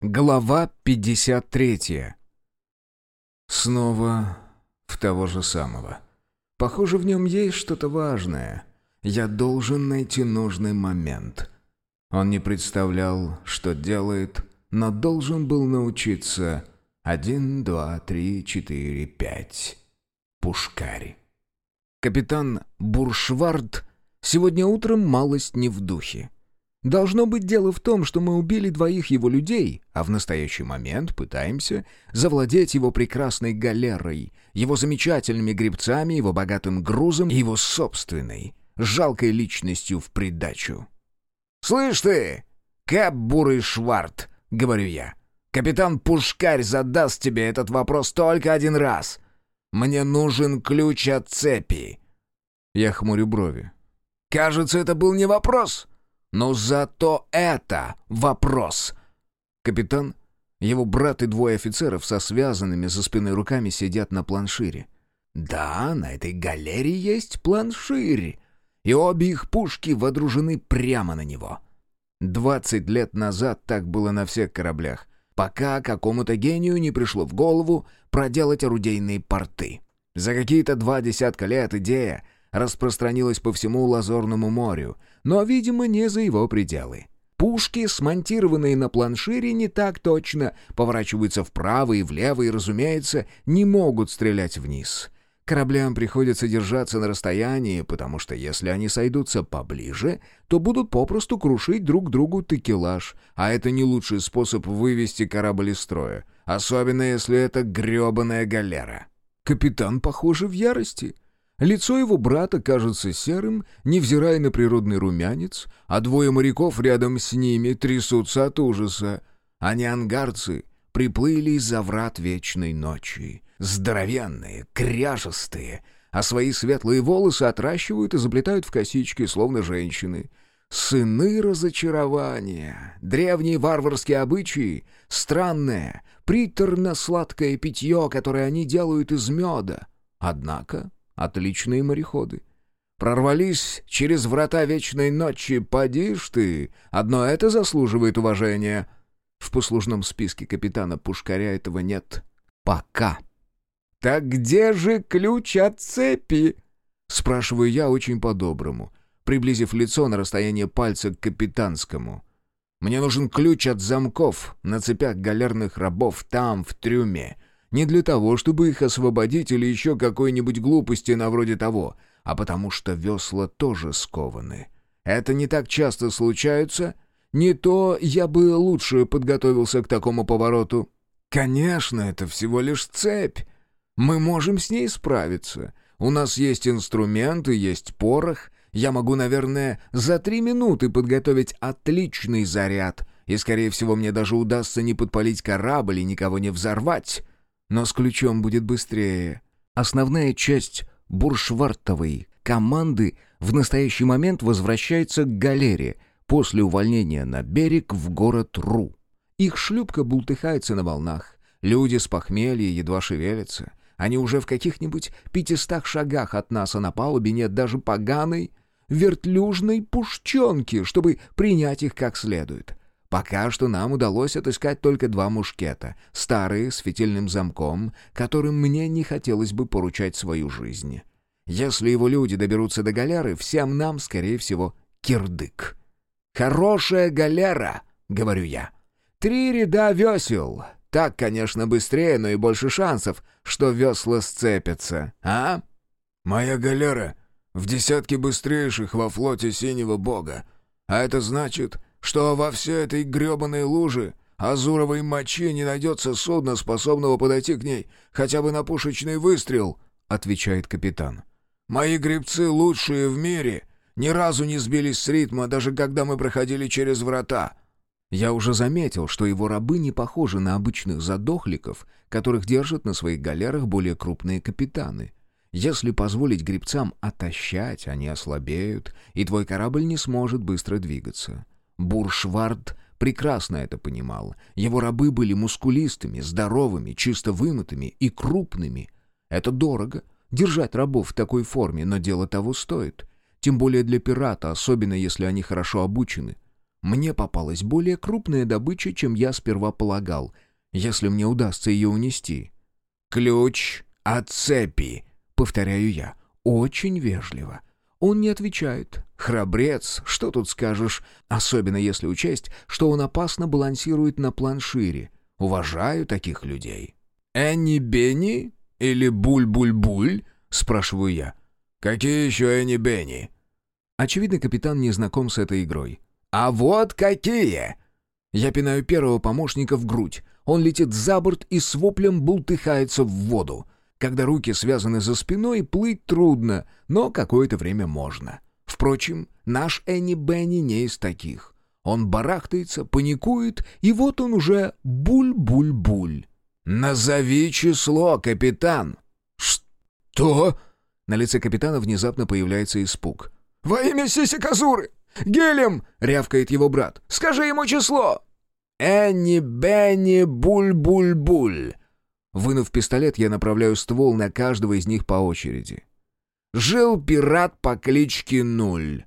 Глава 53. Снова в того же самого. Похоже, в нем есть что-то важное. Я должен найти нужный момент. Он не представлял, что делает, но должен был научиться. Один, два, три, четыре, пять. Пушкари. Капитан Буршвард сегодня утром малость не в духе. Должно быть дело в том, что мы убили двоих его людей, а в настоящий момент пытаемся завладеть его прекрасной галерой, его замечательными гребцами, его богатым грузом его собственной, жалкой личностью в придачу. «Слышь ты, Кэп Бурый Шварт!» — говорю я. «Капитан Пушкарь задаст тебе этот вопрос только один раз. Мне нужен ключ от цепи». Я хмурю брови. «Кажется, это был не вопрос». Но зато это вопрос. Капитан, его брат и двое офицеров со связанными за спиной руками сидят на планшире. Да, на этой галерее есть планширь, и обе их пушки водружены прямо на него. Двадцать лет назад так было на всех кораблях, пока какому-то гению не пришло в голову проделать орудийные порты. За какие-то два десятка лет идея распространилась по всему Лазорному морю, но, видимо, не за его пределы. Пушки, смонтированные на планшире, не так точно, поворачиваются вправо и влево и, разумеется, не могут стрелять вниз. Кораблям приходится держаться на расстоянии, потому что если они сойдутся поближе, то будут попросту крушить друг другу текелаж, а это не лучший способ вывести корабль из строя, особенно если это грёбаная галера. Капитан, похоже, в ярости — Лицо его брата кажется серым, невзирая на природный румянец, а двое моряков рядом с ними трясутся от ужаса. Они ангарцы приплыли из-за врат вечной ночи. Здоровенные, кряжестые, а свои светлые волосы отращивают и заплетают в косички, словно женщины. Сыны разочарования, древние варварские обычаи, странное, приторно-сладкое питье, которое они делают из меда. Однако Отличные мореходы. Прорвались через врата вечной ночи, поди ж ты. Одно это заслуживает уважения. В послужном списке капитана Пушкаря этого нет. Пока. «Так где же ключ от цепи?» Спрашиваю я очень по-доброму, приблизив лицо на расстояние пальца к капитанскому. «Мне нужен ключ от замков на цепях галерных рабов там, в трюме, не для того, чтобы их освободить или еще какой-нибудь глупости на вроде того, а потому что весла тоже скованы. Это не так часто случается. Не то я бы лучше подготовился к такому повороту. Конечно, это всего лишь цепь. Мы можем с ней справиться. У нас есть инструменты, есть порох. Я могу, наверное, за три минуты подготовить отличный заряд, и, скорее всего, мне даже удастся не подпалить корабль и никого не взорвать. Но с ключом будет быстрее. Основная часть буршвартовой команды в настоящий момент возвращается к галере после увольнения на берег в город Ру. Их шлюпка бултыхается на волнах. Люди с похмелья едва шевелятся. Они уже в каких-нибудь пятистах шагах от нас, а на палубе нет даже поганой вертлюжной пушченки, чтобы принять их как следует. Пока что нам удалось отыскать только два мушкета, старые, с фитильным замком, которым мне не хотелось бы поручать свою жизнь. Если его люди доберутся до галеры, всем нам, скорее всего, кирдык. «Хорошая галера!» — говорю я. «Три ряда весел. Так, конечно, быстрее, но и больше шансов, что весла сцепятся, а?» «Моя галера в десятке быстрейших во флоте Синего Бога. А это значит, что во всей этой гребаной луже азуровой мочи не найдется судна, способного подойти к ней хотя бы на пушечный выстрел», — отвечает капитан. «Мои гребцы лучшие в мире, ни разу не сбились с ритма, даже когда мы проходили через врата». Я уже заметил, что его рабы не похожи на обычных задохликов, которых держат на своих галерах более крупные капитаны. Если позволить гребцам отощать, они ослабеют, и твой корабль не сможет быстро двигаться. Буршвард прекрасно это понимал. Его рабы были мускулистыми, здоровыми, чисто вымытыми и крупными. Это дорого — держать рабов в такой форме, но дело того стоит. Тем более для пирата, особенно если они хорошо обучены. Мне попалась более крупная добыча, чем я сперва полагал, если мне удастся ее унести. «Ключ от цепи», — повторяю я, очень вежливо. Он не отвечает. Храбрец, что тут скажешь, особенно если учесть, что он опасно балансирует на планшире. Уважаю таких людей. «Энни Бенни или Буль-Буль-Буль?» — спрашиваю я. «Какие еще Энни Бенни?» Очевидно, капитан не знаком с этой игрой. «А вот какие!» Я пинаю первого помощника в грудь. Он летит за борт и с воплем бултыхается в воду. Когда руки связаны за спиной, плыть трудно, но какое-то время можно. Впрочем, наш Энни Бенни не из таких. Он барахтается, паникует, и вот он уже буль-буль-буль. «Назови число, капитан!» «Что?» На лице капитана внезапно появляется испуг. «Во имя Сисиказуры! Гелем!» — рявкает его брат. «Скажи ему число!» «Энни, Бенни, Буль-Буль-Буль!» Вынув пистолет, я направляю ствол на каждого из них по очереди. «Жил пират по кличке Нуль.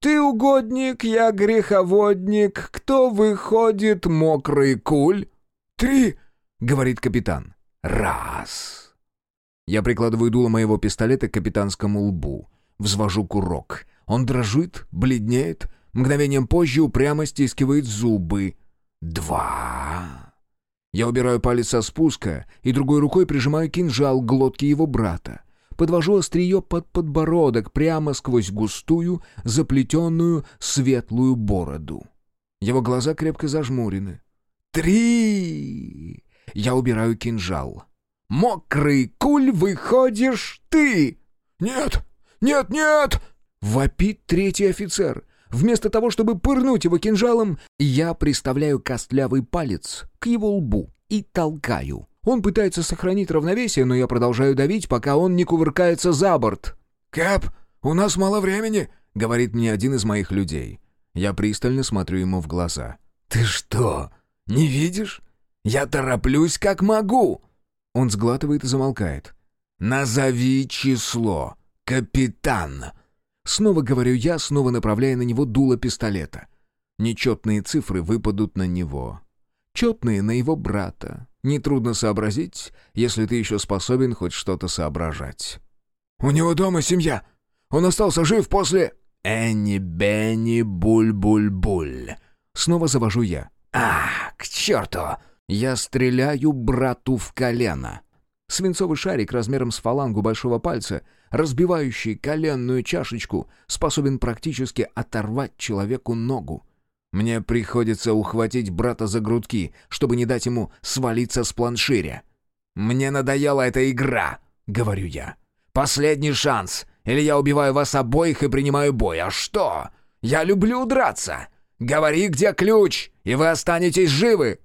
Ты угодник, я греховодник. Кто выходит, мокрый куль?» «Три!» — говорит капитан. «Раз!» Я прикладываю дуло моего пистолета к капитанскому лбу. Взвожу курок. Он дрожит, бледнеет. Мгновением позже упрямо стискивает зубы. «Два!» Я убираю палец со спуска и другой рукой прижимаю кинжал к глотке его брата. Подвожу острие под подбородок прямо сквозь густую, заплетенную светлую бороду. Его глаза крепко зажмурены. «Три!» Я убираю кинжал. «Мокрый куль выходишь ты!» «Нет! Нет, нет!» Вопит третий офицер. Вместо того, чтобы пырнуть его кинжалом, я приставляю костлявый палец к его лбу и толкаю. Он пытается сохранить равновесие, но я продолжаю давить, пока он не кувыркается за борт. «Кэп, у нас мало времени», — говорит мне один из моих людей. Я пристально смотрю ему в глаза. «Ты что, не видишь? Я тороплюсь как могу!» Он сглатывает и замолкает. «Назови число, капитан!» Снова говорю я, снова направляя на него дуло пистолета. Нечетные цифры выпадут на него. Четные на его брата. Нетрудно сообразить, если ты еще способен хоть что-то соображать. «У него дома семья. Он остался жив после...» «Энни, Бенни, Буль-Буль-Буль». Снова завожу я. «А, к черту!» Я стреляю брату в колено. Свинцовый шарик размером с фалангу большого пальца, разбивающий коленную чашечку, способен практически оторвать человеку ногу. Мне приходится ухватить брата за грудки, чтобы не дать ему свалиться с планширя. «Мне надоела эта игра», — говорю я. «Последний шанс, или я убиваю вас обоих и принимаю бой. А что? Я люблю драться. Говори, где ключ, и вы останетесь живы».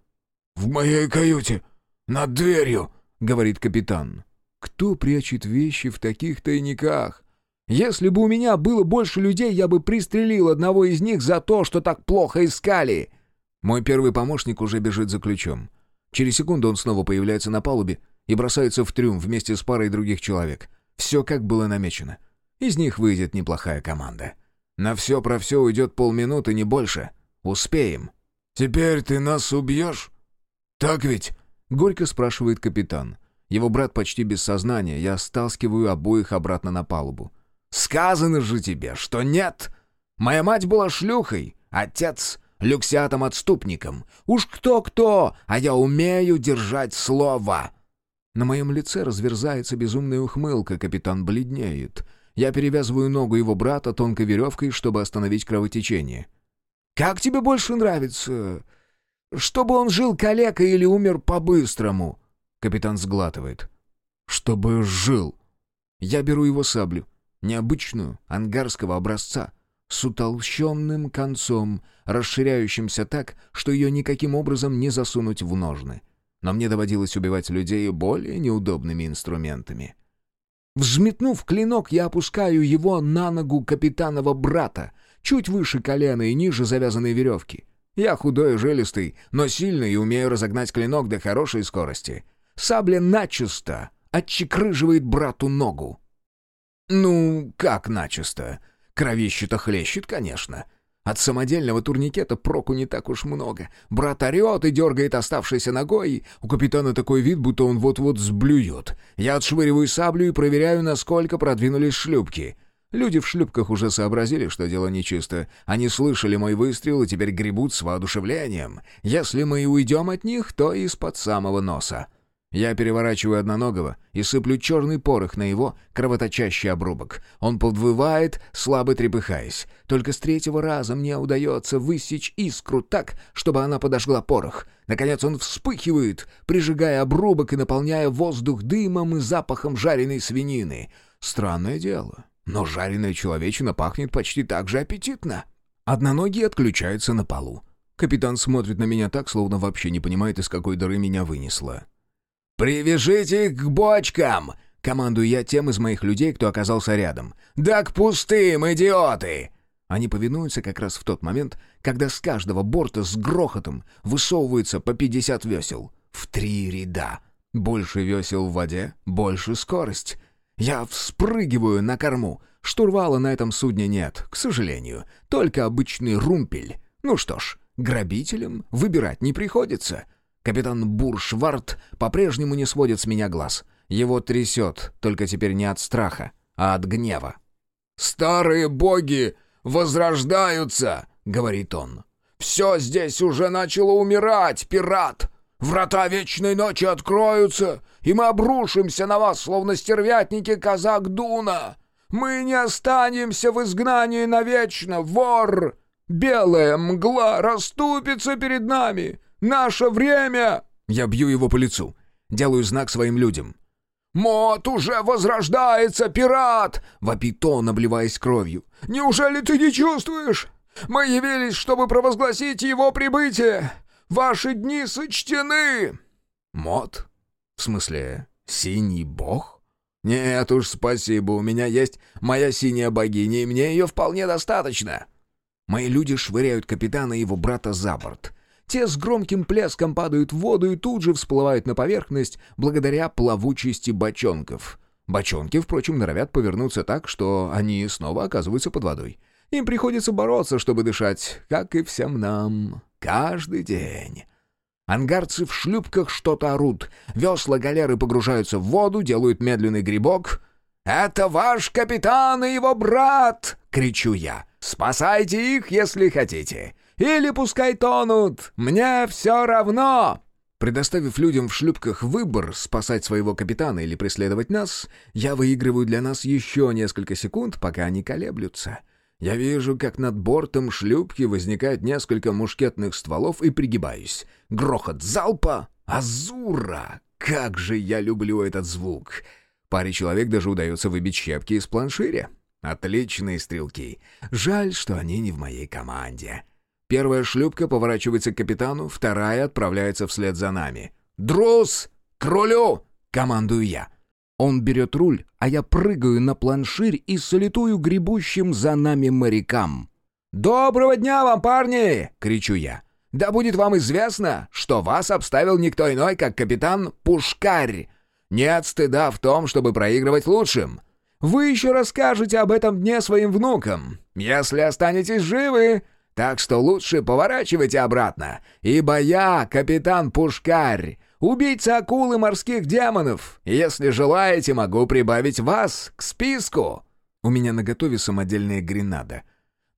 «В моей каюте, над дверью», — говорит капитан. «Кто прячет вещи в таких тайниках? Если бы у меня было больше людей, я бы пристрелил одного из них за то, что так плохо искали». Мой первый помощник уже бежит за ключом. Через секунду он снова появляется на палубе и бросается в трюм вместе с парой других человек. Все как было намечено. Из них выйдет неплохая команда. На все про все уйдет полминуты, не больше. Успеем. «Теперь ты нас убьешь? Так ведь?» — горько спрашивает капитан. Его брат почти без сознания, я стаскиваю обоих обратно на палубу. «Сказано же тебе, что нет! Моя мать была шлюхой, отец — люксиатом-отступником. Уж кто-кто, а я умею держать слово!» На моем лице разверзается безумная ухмылка, капитан бледнеет. Я перевязываю ногу его брата тонкой веревкой, чтобы остановить кровотечение. «Как тебе больше нравится? Чтобы он жил калекой или умер по-быстрому?» Капитан сглатывает. «Чтобы жил!» Я беру его саблю, необычную, ангарского образца, с утолщенным концом, расширяющимся так, что ее никаким образом не засунуть в ножны. Но мне доводилось убивать людей более неудобными инструментами. Взметнув клинок, я опускаю его на ногу капитанова брата, чуть выше колена и ниже завязанной веревки. Я худой и жилистый, но сильный и умею разогнать клинок до хорошей скорости. Сабля начисто отчекрыживает брату ногу. Ну, как начисто? Кровище-то хлещет, конечно. От самодельного турникета проку не так уж много. Брат орет и дергает оставшейся ногой. У капитана такой вид, будто он вот-вот сблюет. Я отшвыриваю саблю и проверяю, насколько продвинулись шлюпки. Люди в шлюпках уже сообразили, что дело нечисто. Они слышали мой выстрел и теперь гребут с воодушевлением. Если мы и уйдем от них, то из-под самого носа. Я переворачиваю одноногого и сыплю черный порох на его кровоточащий обрубок. Он подвывает, слабо трепыхаясь. Только с третьего раза мне удается высечь искру так, чтобы она подожгла порох. Наконец он вспыхивает, прижигая обрубок и наполняя воздух дымом и запахом жареной свинины. Странное дело, но жареная человечина пахнет почти так же аппетитно. Одноногий отключается на полу. Капитан смотрит на меня так, словно вообще не понимает, из какой дыры меня вынесло. «Привяжите их к бочкам!» — командую я тем из моих людей, кто оказался рядом. «Да к пустым, идиоты!» Они повинуются как раз в тот момент, когда с каждого борта с грохотом высовывается по 50 весел. В три ряда. Больше весел в воде, больше скорость. Я вспрыгиваю на корму. Штурвала на этом судне нет, к сожалению. Только обычный румпель. Ну что ж, грабителям выбирать не приходится. Капитан Буршварт по-прежнему не сводит с меня глаз. Его трясет, только теперь не от страха, а от гнева. «Старые боги возрождаются!» — говорит он. «Все здесь уже начало умирать, пират! Врата вечной ночи откроются, и мы обрушимся на вас, словно стервятники казак Дуна! Мы не останемся в изгнании навечно, вор! Белая мгла расступится перед нами, Наше время!» Я бью его по лицу. Делаю знак своим людям. «Мот уже возрождается, пират!» — вопит он, обливаясь кровью. «Неужели ты не чувствуешь? Мы явились, чтобы провозгласить его прибытие! Ваши дни сочтены!» «Мот? В смысле, синий бог?» «Нет уж, спасибо, у меня есть моя синяя богиня, и мне ее вполне достаточно!» Мои люди швыряют капитана и его брата за борт. Те с громким плеском падают в воду и тут же всплывают на поверхность благодаря плавучести бочонков. Бочонки, впрочем, норовят повернуться так, что они снова оказываются под водой. Им приходится бороться, чтобы дышать, как и всем нам. Каждый день. Ангарцы в шлюпках что-то орут. Весла галеры погружаются в воду, делают медленный грибок. «Это ваш капитан и его брат!» — кричу я. «Спасайте их, если хотите. Или пускай тонут! Мне все равно!» Предоставив людям в шлюпках выбор, спасать своего капитана или преследовать нас, я выигрываю для нас еще несколько секунд, пока они колеблются. Я вижу, как над бортом шлюпки возникает несколько мушкетных стволов и пригибаюсь. Грохот залпа! Азура! Как же я люблю этот звук! Паре человек даже удается выбить щепки из планширя. Отличные стрелки. Жаль, что они не в моей команде. Первая шлюпка поворачивается к капитану, вторая отправляется вслед за нами. «Друз! К рулю!» — командую я. Он берет руль, а я прыгаю на планширь и салютую гребущим за нами морякам. «Доброго дня вам, парни!» — кричу я. «Да будет вам известно, что вас обставил никто иной, как капитан Пушкарь. Нет стыда в том, чтобы проигрывать лучшим. Вы еще расскажете об этом дне своим внукам, если останетесь живы. Так что лучше поворачивайте обратно, ибо я капитан Пушкарь, убийца акулы морских демонов. Если желаете, могу прибавить вас к списку». У меня наготове самодельная гренада,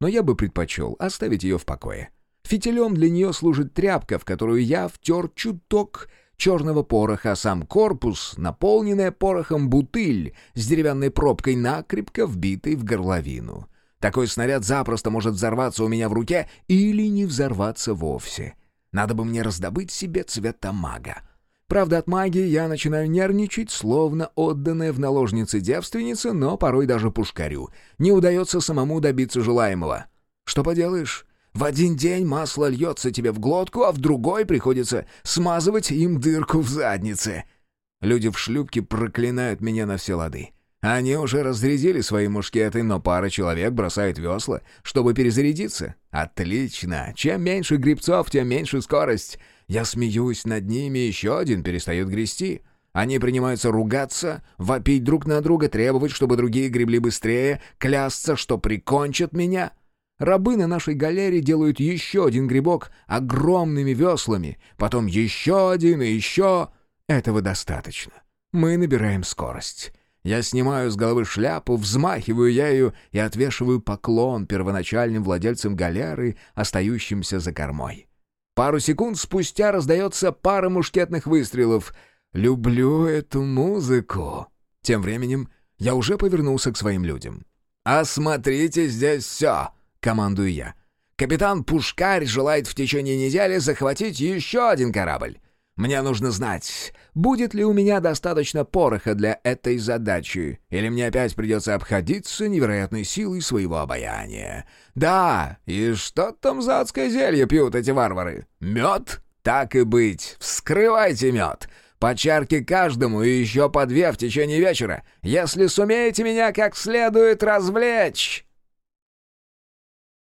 но я бы предпочел оставить ее в покое. Фитилем для нее служит тряпка, в которую я втер чуток черного пороха, а сам корпус, наполненная порохом бутыль с деревянной пробкой, накрепко вбитый в горловину. Такой снаряд запросто может взорваться у меня в руке или не взорваться вовсе. Надо бы мне раздобыть себе цвета мага. Правда, от магии я начинаю нервничать, словно отданная в наложницы девственница, но порой даже пушкарю. Не удается самому добиться желаемого. Что поделаешь? В один день масло льется тебе в глотку, а в другой приходится смазывать им дырку в заднице. Люди в шлюпке проклинают меня на все лады. Они уже разрядили свои мушкеты, но пара человек бросает весла, чтобы перезарядиться. Отлично. Чем меньше грибцов, тем меньше скорость. Я смеюсь над ними, еще один перестает грести. Они принимаются ругаться, вопить друг на друга, требовать, чтобы другие гребли быстрее, клясться, что прикончат меня. Рабы на нашей галере делают еще один грибок огромными веслами, потом еще один и еще. Этого достаточно. Мы набираем скорость. Я снимаю с головы шляпу, взмахиваю ею и отвешиваю поклон первоначальным владельцам галеры, остающимся за кормой. Пару секунд спустя раздается пара мушкетных выстрелов. «Люблю эту музыку». Тем временем я уже повернулся к своим людям. «Осмотрите здесь все!» — командую я. «Капитан Пушкарь желает в течение недели захватить еще один корабль. Мне нужно знать, будет ли у меня достаточно пороха для этой задачи, или мне опять придется обходиться невероятной силой своего обаяния. Да, и что там за адское зелье пьют эти варвары? Мед? Так и быть, вскрывайте мед. По чарке каждому и еще по две в течение вечера, если сумеете меня как следует развлечь».